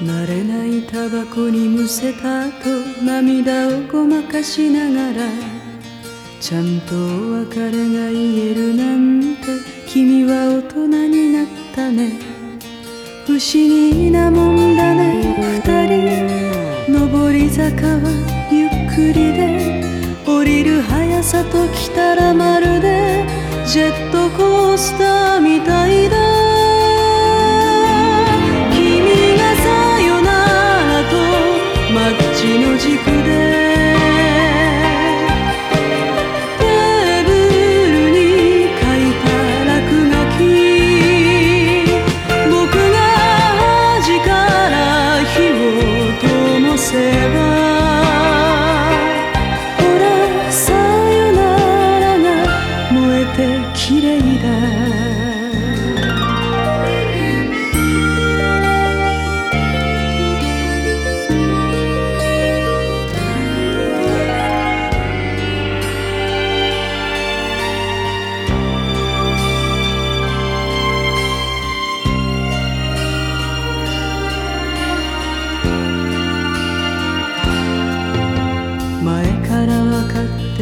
慣れないタバコにむせたと涙をごまかしながらちゃんとお別れが言えるなんて君は大人になったね。不思議なもんだね。二人上り坂はゆっくりで降りる速さときたらまるでジェットコースターみたいだ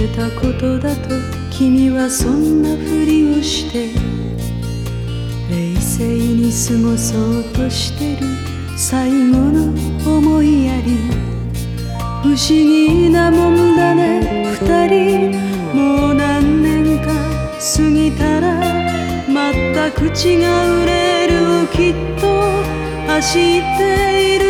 かってたことだと君はそんなふりをして冷静に過ごそうとしてる。最後の思いやり。不思議なもんだね。二人。もう何年か過ぎたら全く違うレールをきっと走っている。